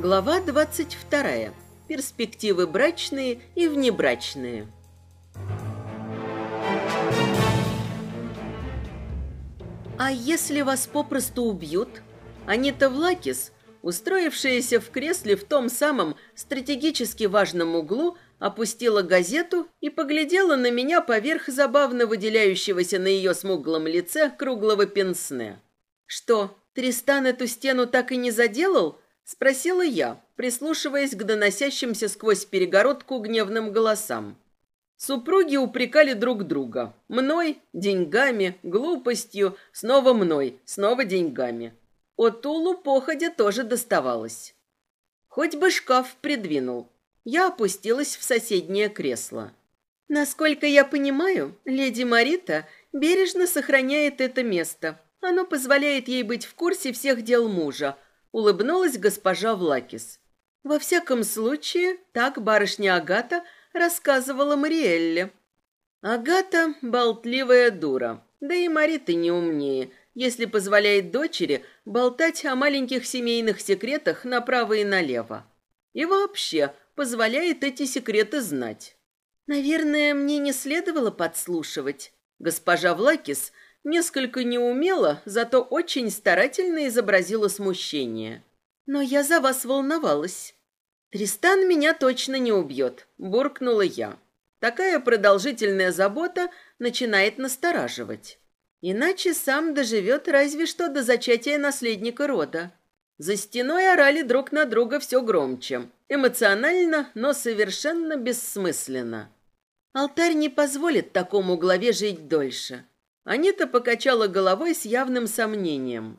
Глава 22. Перспективы брачные и внебрачные. А если вас попросту убьют? Анита Влакис, устроившаяся в кресле в том самом стратегически важном углу, опустила газету и поглядела на меня поверх забавно выделяющегося на ее смуглом лице круглого пенсне. «Что, Тристан эту стену так и не заделал?» Спросила я, прислушиваясь к доносящимся сквозь перегородку гневным голосам. Супруги упрекали друг друга. Мной, деньгами, глупостью, снова мной, снова деньгами. Отулу походя тоже доставалось. Хоть бы шкаф придвинул. Я опустилась в соседнее кресло. Насколько я понимаю, леди Марита бережно сохраняет это место. Оно позволяет ей быть в курсе всех дел мужа, улыбнулась госпожа Влакис. Во всяком случае, так барышня Агата рассказывала Мариэлле. Агата – болтливая дура, да и Мариты не умнее, если позволяет дочери болтать о маленьких семейных секретах направо и налево. И вообще позволяет эти секреты знать. Наверное, мне не следовало подслушивать. Госпожа Влакис – Несколько неумело, зато очень старательно изобразила смущение. «Но я за вас волновалась». «Тристан меня точно не убьет», — буркнула я. Такая продолжительная забота начинает настораживать. Иначе сам доживет разве что до зачатия наследника рода. За стеной орали друг на друга все громче. Эмоционально, но совершенно бессмысленно. Алтарь не позволит такому главе жить дольше. Анита покачала головой с явным сомнением.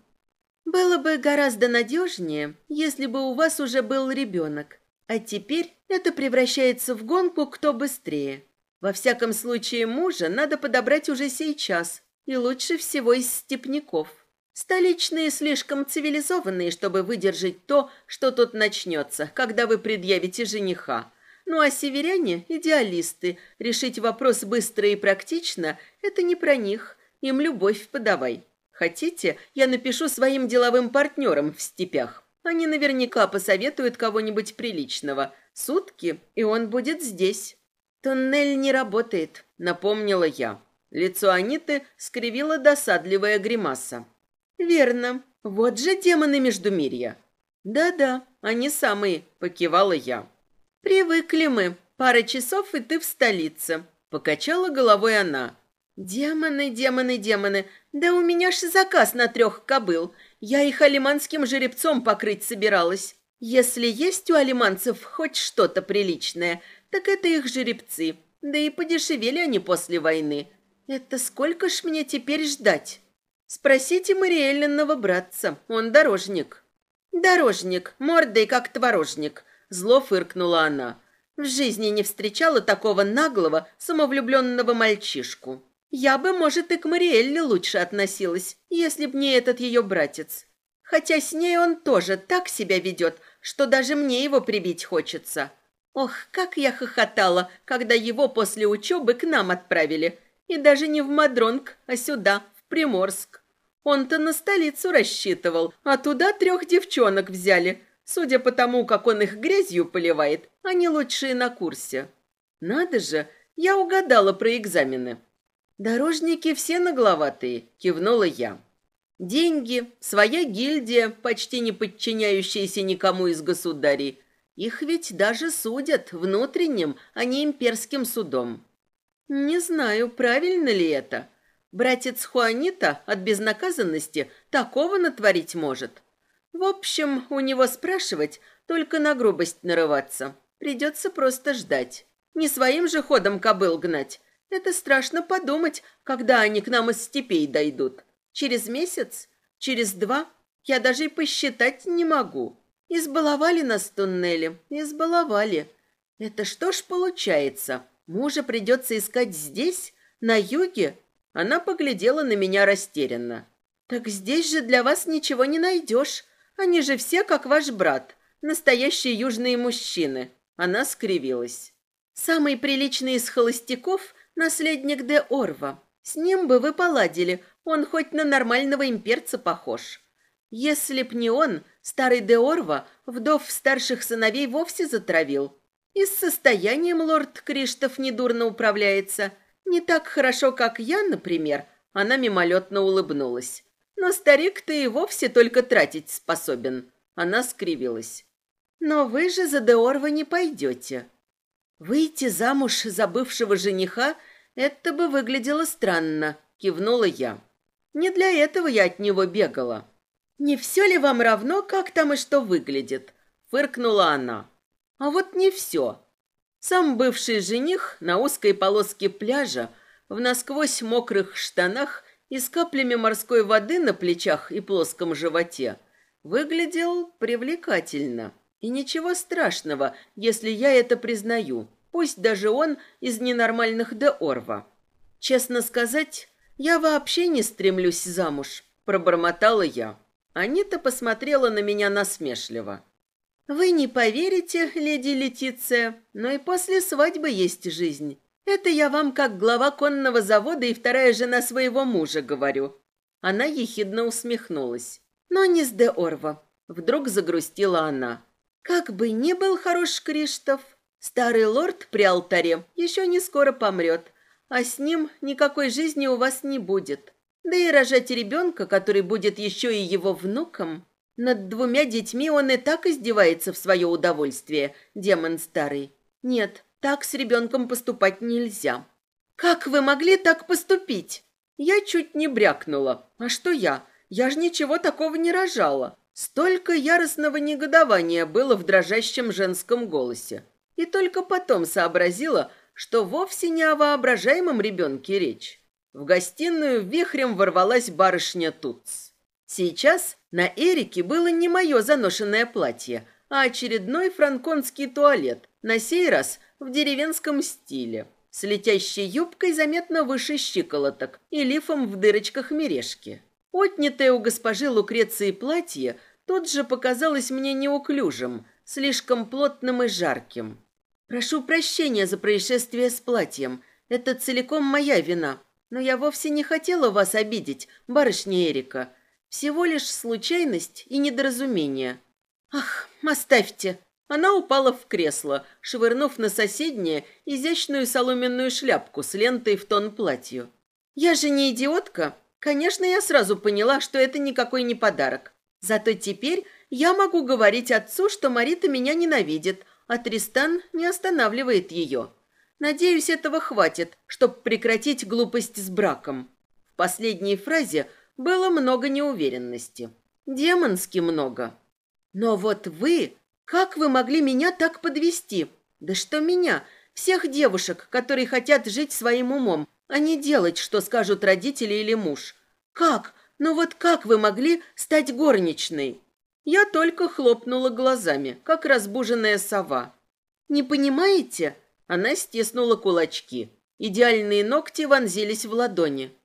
«Было бы гораздо надежнее, если бы у вас уже был ребенок. А теперь это превращается в гонку «кто быстрее». Во всяком случае, мужа надо подобрать уже сейчас, и лучше всего из степняков. Столичные слишком цивилизованные, чтобы выдержать то, что тут начнется, когда вы предъявите жениха. Ну а северяне – идеалисты. Решить вопрос быстро и практично – это не про них им любовь подавай. Хотите, я напишу своим деловым партнерам в степях. Они наверняка посоветуют кого-нибудь приличного. Сутки, и он будет здесь. Тоннель не работает, напомнила я. Лицо Аниты скривила досадливая гримаса. Верно. Вот же демоны Междумирья. Да-да, они самые, покивала я. Привыкли мы. Пара часов, и ты в столице. Покачала головой она. «Демоны, демоны, демоны! Да у меня ж заказ на трех кобыл. Я их алиманским жеребцом покрыть собиралась. Если есть у алиманцев хоть что-то приличное, так это их жеребцы. Да и подешевели они после войны. Это сколько ж мне теперь ждать?» «Спросите Мариэлленного братца, он дорожник». «Дорожник, мордой как творожник», — зло фыркнула она. «В жизни не встречала такого наглого, самовлюбленного мальчишку». Я бы, может, и к Мариэлле лучше относилась, если б не этот ее братец. Хотя с ней он тоже так себя ведет, что даже мне его прибить хочется. Ох, как я хохотала, когда его после учебы к нам отправили. И даже не в Мадронг, а сюда, в Приморск. Он-то на столицу рассчитывал, а туда трех девчонок взяли. Судя по тому, как он их грязью поливает, они лучшие на курсе. Надо же, я угадала про экзамены. «Дорожники все нагловатые», — кивнула я. «Деньги, своя гильдия, почти не подчиняющаяся никому из государей. Их ведь даже судят внутренним, а не имперским судом». «Не знаю, правильно ли это. Братец Хуанита от безнаказанности такого натворить может. В общем, у него спрашивать, только на грубость нарываться. Придется просто ждать. Не своим же ходом кобыл гнать». Это страшно подумать, когда они к нам из степей дойдут. Через месяц, через два я даже и посчитать не могу. Избаловали нас туннелем, избаловали. Это что ж получается? Мужа придется искать здесь, на юге? Она поглядела на меня растерянно. Так здесь же для вас ничего не найдешь. Они же все, как ваш брат, настоящие южные мужчины. Она скривилась. Самые приличные из холостяков – наследник де Орва. С ним бы вы поладили, он хоть на нормального имперца похож. Если б не он, старый де Орва вдов старших сыновей вовсе затравил. И с состоянием лорд Криштоф недурно управляется. Не так хорошо, как я, например. Она мимолетно улыбнулась. Но старик-то и вовсе только тратить способен. Она скривилась. Но вы же за Деорва не пойдете. Выйти замуж за бывшего жениха – это бы выглядело странно, кивнула я. Не для этого я от него бегала. Не все ли вам равно, как там и что выглядит? Фыркнула она. А вот не все. Сам бывший жених на узкой полоске пляжа, в насквозь мокрых штанах и с каплями морской воды на плечах и плоском животе, выглядел привлекательно. И ничего страшного, если я это признаю. Пусть даже он из ненормальных де Орва. Честно сказать, я вообще не стремлюсь замуж, пробормотала я. Анита посмотрела на меня насмешливо. Вы не поверите, леди Летиция, но и после свадьбы есть жизнь. Это я вам как глава конного завода и вторая жена своего мужа говорю. Она ехидно усмехнулась. Но не с де Орва. Вдруг загрустила она. Как бы ни был хорош Криштов, старый лорд при алтаре еще не скоро помрет, а с ним никакой жизни у вас не будет. Да и рожать ребенка, который будет еще и его внуком. Над двумя детьми он и так издевается в свое удовольствие, демон старый. Нет, так с ребенком поступать нельзя. Как вы могли так поступить? Я чуть не брякнула. А что я? Я ж ничего такого не рожала. Столько яростного негодования было в дрожащем женском голосе. И только потом сообразила, что вовсе не о воображаемом ребенке речь. В гостиную вихрем ворвалась барышня Туц. Сейчас на Эрике было не мое заношенное платье, а очередной франконский туалет, на сей раз в деревенском стиле, с летящей юбкой заметно выше щиколоток и лифом в дырочках мережки. Отнятое у госпожи Лукреции платье тут же показалось мне неуклюжим, слишком плотным и жарким. «Прошу прощения за происшествие с платьем. Это целиком моя вина. Но я вовсе не хотела вас обидеть, барышня Эрика. Всего лишь случайность и недоразумение». «Ах, оставьте!» Она упала в кресло, швырнув на соседнее изящную соломенную шляпку с лентой в тон платью. «Я же не идиотка Конечно, я сразу поняла, что это никакой не подарок. Зато теперь я могу говорить отцу, что Марита меня ненавидит, а Тристан не останавливает ее. Надеюсь, этого хватит, чтобы прекратить глупость с браком. В последней фразе было много неуверенности. Демонски много. Но вот вы... Как вы могли меня так подвести? Да что меня? Всех девушек, которые хотят жить своим умом, а не делать, что скажут родители или муж. Как? Ну вот как вы могли стать горничной? Я только хлопнула глазами, как разбуженная сова. Не понимаете? Она стиснула кулачки. Идеальные ногти вонзились в ладони.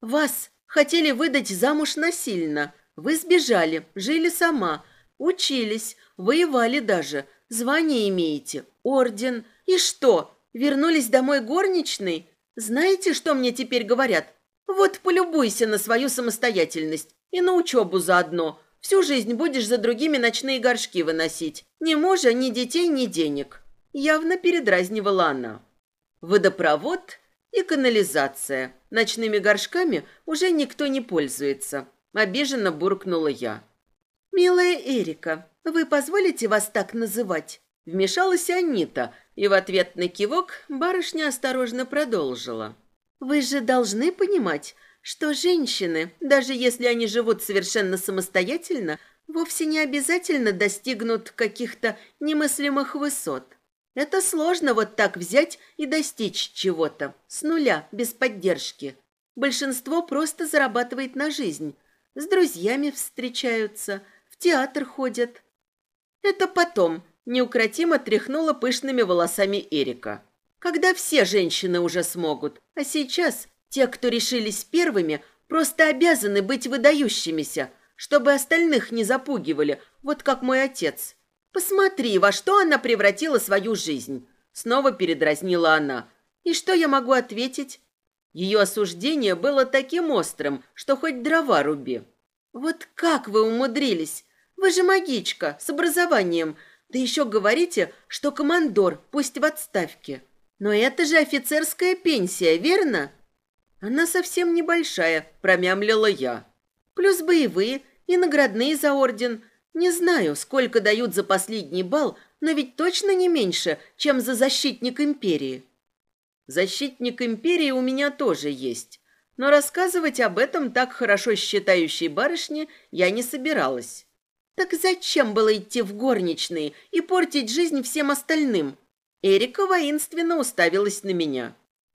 Вас хотели выдать замуж насильно. Вы сбежали, жили сама, учились, воевали даже, звание имеете, орден. И что, вернулись домой горничной? Знаете, что мне теперь говорят? Вот полюбуйся на свою самостоятельность и на учебу заодно. Всю жизнь будешь за другими ночные горшки выносить. Ни мужа, ни детей, ни денег. Явно передразнивала она. Водопровод и канализация. Ночными горшками уже никто не пользуется. Обиженно буркнула я. «Милая Эрика, вы позволите вас так называть?» Вмешалась Анита, и в ответ на кивок барышня осторожно продолжила. «Вы же должны понимать, что женщины, даже если они живут совершенно самостоятельно, вовсе не обязательно достигнут каких-то немыслимых высот. Это сложно вот так взять и достичь чего-то, с нуля, без поддержки. Большинство просто зарабатывает на жизнь, с друзьями встречаются, в театр ходят. Это потом, неукротимо тряхнула пышными волосами Эрика. «Когда все женщины уже смогут, а сейчас те, кто решились первыми, просто обязаны быть выдающимися, чтобы остальных не запугивали, вот как мой отец. Посмотри, во что она превратила свою жизнь!» Снова передразнила она. «И что я могу ответить?» Ее осуждение было таким острым, что хоть дрова руби. «Вот как вы умудрились! Вы же магичка, с образованием!» Да еще говорите, что командор пусть в отставке. Но это же офицерская пенсия, верно? Она совсем небольшая, промямлила я. Плюс боевые и наградные за орден. Не знаю, сколько дают за последний бал, но ведь точно не меньше, чем за защитник империи. Защитник империи у меня тоже есть. Но рассказывать об этом так хорошо считающей барышне я не собиралась. Так зачем было идти в горничные и портить жизнь всем остальным? Эрика воинственно уставилась на меня.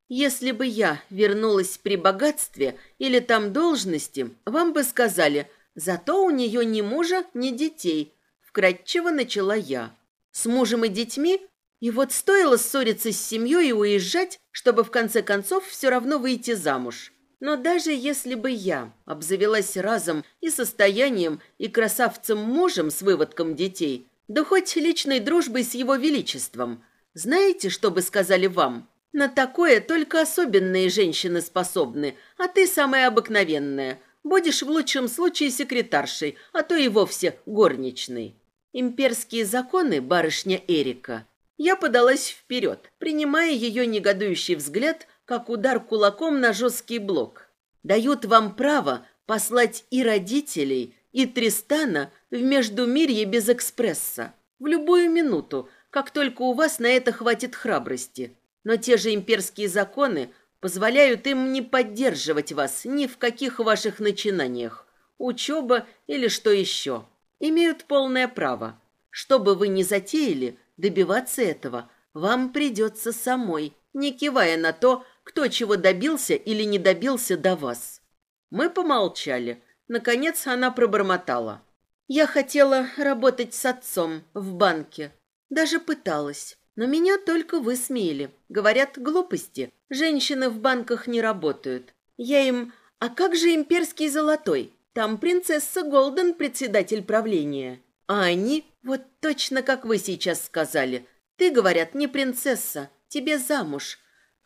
Если бы я вернулась при богатстве или там должности, вам бы сказали, зато у нее ни мужа, ни детей. Вкратчиво начала я. С мужем и детьми? И вот стоило ссориться с семьей и уезжать, чтобы в конце концов все равно выйти замуж. Но даже если бы я обзавелась разом и состоянием, и красавцем-мужем с выводком детей, да хоть личной дружбой с его величеством, знаете, что бы сказали вам? На такое только особенные женщины способны, а ты самая обыкновенная. Будешь в лучшем случае секретаршей, а то и вовсе горничной. Имперские законы, барышня Эрика. Я подалась вперед, принимая ее негодующий взгляд как удар кулаком на жесткий блок. Дает вам право послать и родителей, и Тристана в Междумирье без экспресса. В любую минуту, как только у вас на это хватит храбрости. Но те же имперские законы позволяют им не поддерживать вас ни в каких ваших начинаниях, учеба или что еще. Имеют полное право. Что бы вы ни затеяли, добиваться этого вам придется самой, не кивая на то, кто чего добился или не добился до вас. Мы помолчали. Наконец она пробормотала. Я хотела работать с отцом в банке. Даже пыталась. Но меня только высмеяли. Говорят, глупости. Женщины в банках не работают. Я им... А как же имперский золотой? Там принцесса Голден председатель правления. А они... Вот точно как вы сейчас сказали. Ты, говорят, не принцесса. Тебе замуж.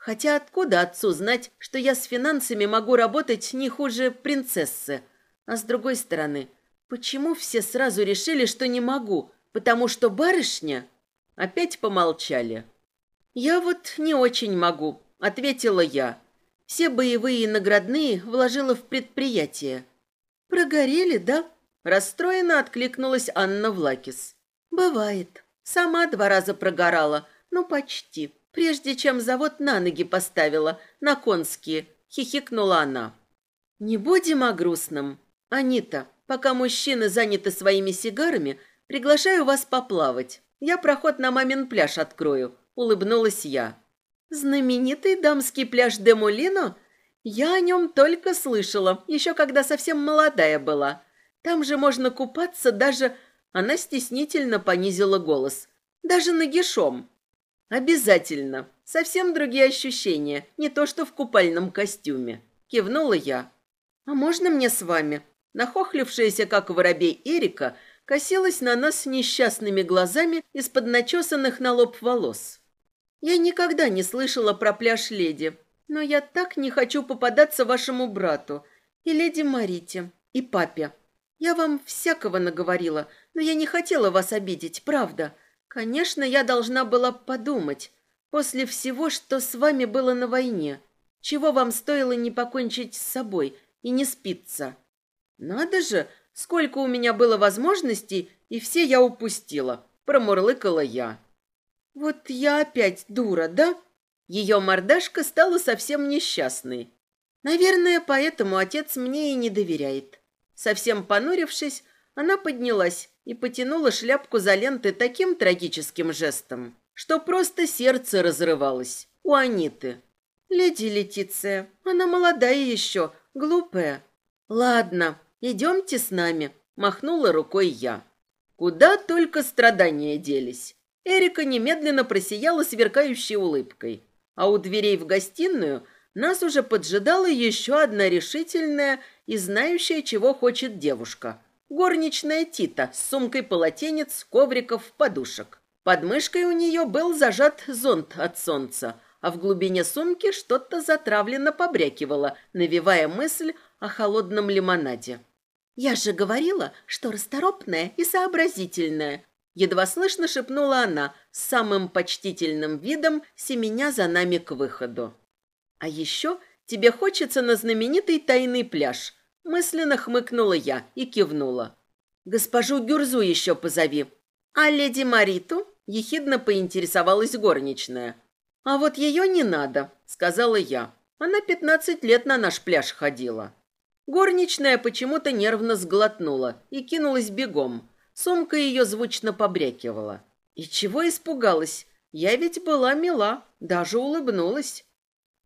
Хотя откуда отцу знать, что я с финансами могу работать не хуже принцессы? А с другой стороны, почему все сразу решили, что не могу? Потому что барышня? Опять помолчали. Я вот не очень могу, ответила я. Все боевые и наградные вложила в предприятие. Прогорели, да? Расстроенно откликнулась Анна Влакис. Бывает. Сама два раза прогорала, но почти. Прежде чем завод на ноги поставила, на конские, хихикнула она. Не будем о грустном. Анита, пока мужчины заняты своими сигарами, приглашаю вас поплавать. Я проход на мамин пляж открою, улыбнулась я. Знаменитый дамский пляж де Мулино? Я о нем только слышала, еще когда совсем молодая была. Там же можно купаться даже... Она стеснительно понизила голос. Даже нагишом. «Обязательно. Совсем другие ощущения, не то что в купальном костюме». Кивнула я. «А можно мне с вами?» Нахохлившаяся, как воробей Эрика, косилась на нас несчастными глазами из-под начесанных на лоб волос. «Я никогда не слышала про пляж леди, но я так не хочу попадаться вашему брату и леди Марите, и папе. Я вам всякого наговорила, но я не хотела вас обидеть, правда». Конечно, я должна была подумать, после всего, что с вами было на войне, чего вам стоило не покончить с собой и не спиться. Надо же, сколько у меня было возможностей, и все я упустила, промурлыкала я. Вот я опять дура, да? Ее мордашка стала совсем несчастной. Наверное, поэтому отец мне и не доверяет. Совсем понурившись, она поднялась и потянула шляпку за ленты таким трагическим жестом, что просто сердце разрывалось у Аниты. «Леди Летиция, она молодая еще, глупая». «Ладно, идемте с нами», — махнула рукой я. Куда только страдания делись. Эрика немедленно просияла сверкающей улыбкой, а у дверей в гостиную нас уже поджидала еще одна решительная и знающая, чего хочет девушка — Горничная Тита с сумкой полотенец, ковриков, подушек. Под мышкой у нее был зажат зонт от солнца, а в глубине сумки что-то затравленно побрякивало, навевая мысль о холодном лимонаде. «Я же говорила, что расторопная и сообразительная», едва слышно шепнула она с самым почтительным видом, семеня за нами к выходу. «А еще тебе хочется на знаменитый тайный пляж, Мысленно хмыкнула я и кивнула. «Госпожу Гюрзу еще позови. А леди Мариту?» – ехидно поинтересовалась горничная. «А вот ее не надо», – сказала я. «Она пятнадцать лет на наш пляж ходила». Горничная почему-то нервно сглотнула и кинулась бегом. Сумка ее звучно побрякивала. И чего испугалась? Я ведь была мила, даже улыбнулась.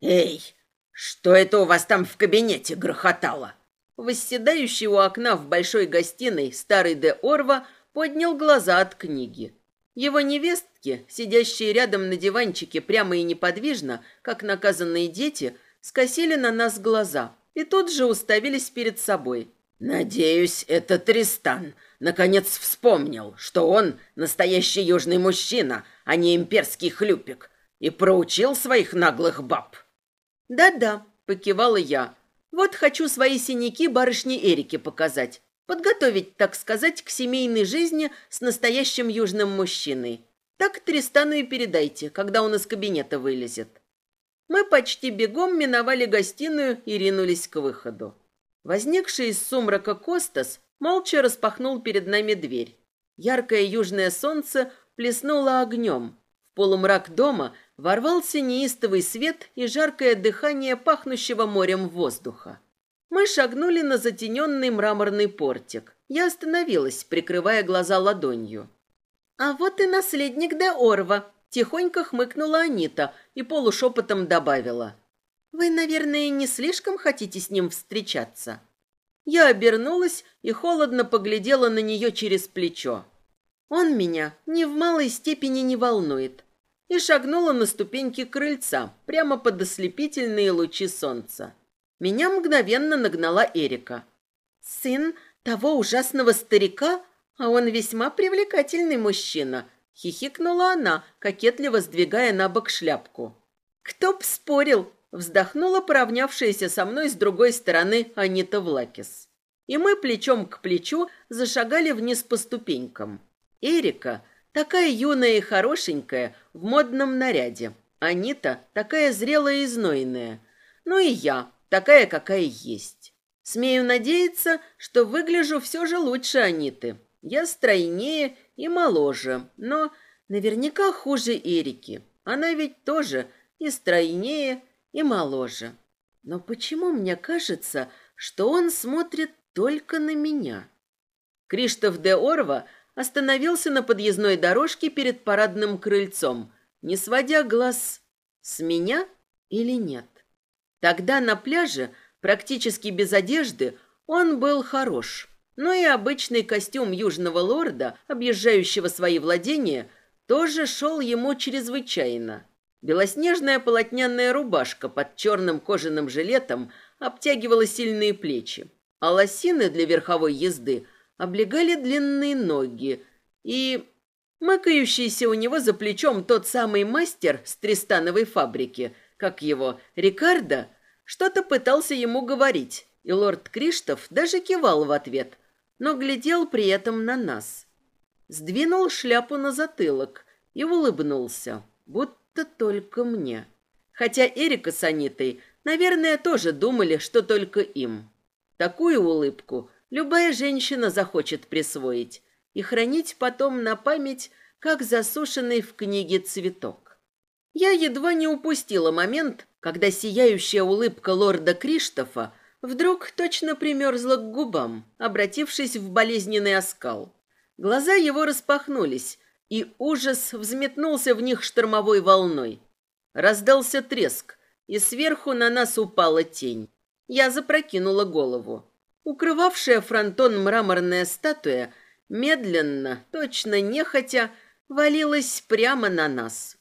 «Эй, что это у вас там в кабинете грохотало?» Восседающий у окна в большой гостиной старый де Орва поднял глаза от книги. Его невестки, сидящие рядом на диванчике прямо и неподвижно, как наказанные дети, скосили на нас глаза и тут же уставились перед собой. «Надеюсь, это Тристан. Наконец вспомнил, что он настоящий южный мужчина, а не имперский хлюпик, и проучил своих наглых баб». «Да-да», — покивала я, вот хочу свои синяки барышне Эрике показать. Подготовить, так сказать, к семейной жизни с настоящим южным мужчиной. Так Тристану и передайте, когда он из кабинета вылезет. Мы почти бегом миновали гостиную и ринулись к выходу. Возникший из сумрака Костас молча распахнул перед нами дверь. Яркое южное солнце плеснуло огнем. В полумрак дома – Ворвался неистовый свет и жаркое дыхание пахнущего морем воздуха. Мы шагнули на затененный мраморный портик. Я остановилась, прикрывая глаза ладонью. «А вот и наследник де Орва», — тихонько хмыкнула Анита и полушепотом добавила. «Вы, наверное, не слишком хотите с ним встречаться?» Я обернулась и холодно поглядела на нее через плечо. «Он меня ни в малой степени не волнует и шагнула на ступеньки крыльца, прямо под ослепительные лучи солнца. Меня мгновенно нагнала Эрика. «Сын того ужасного старика? А он весьма привлекательный мужчина», — хихикнула она, кокетливо сдвигая на бок шляпку. «Кто б спорил?» — вздохнула поравнявшаяся со мной с другой стороны Анита Влакис. И мы плечом к плечу зашагали вниз по ступенькам. Эрика — Такая юная и хорошенькая, в модном наряде. Анита такая зрелая и знойная. Ну и я, такая, какая есть. Смею надеяться, что выгляжу все же лучше Аниты. Я стройнее и моложе, но наверняка хуже Эрики. Она ведь тоже и стройнее, и моложе. Но почему мне кажется, что он смотрит только на меня? Криштоф де Орва – остановился на подъездной дорожке перед парадным крыльцом, не сводя глаз с меня или нет. Тогда на пляже, практически без одежды, он был хорош, но и обычный костюм южного лорда, объезжающего свои владения, тоже шел ему чрезвычайно. Белоснежная полотняная рубашка под черным кожаным жилетом обтягивала сильные плечи, а лосины для верховой езды – облегали длинные ноги, и макающийся у него за плечом тот самый мастер с Тристановой фабрики, как его, Рикардо, что-то пытался ему говорить, и лорд Криштоф даже кивал в ответ, но глядел при этом на нас. Сдвинул шляпу на затылок и улыбнулся, будто только мне. Хотя Эрика с Анитой, наверное, тоже думали, что только им. Такую улыбку – Любая женщина захочет присвоить и хранить потом на память, как засушенный в книге цветок. Я едва не упустила момент, когда сияющая улыбка лорда Криштофа вдруг точно примерзла к губам, обратившись в болезненный оскал. Глаза его распахнулись, и ужас взметнулся в них штормовой волной. Раздался треск, и сверху на нас упала тень. Я запрокинула голову. Укрывавшая фронтон мраморная статуя медленно, точно нехотя, валилась прямо на нас.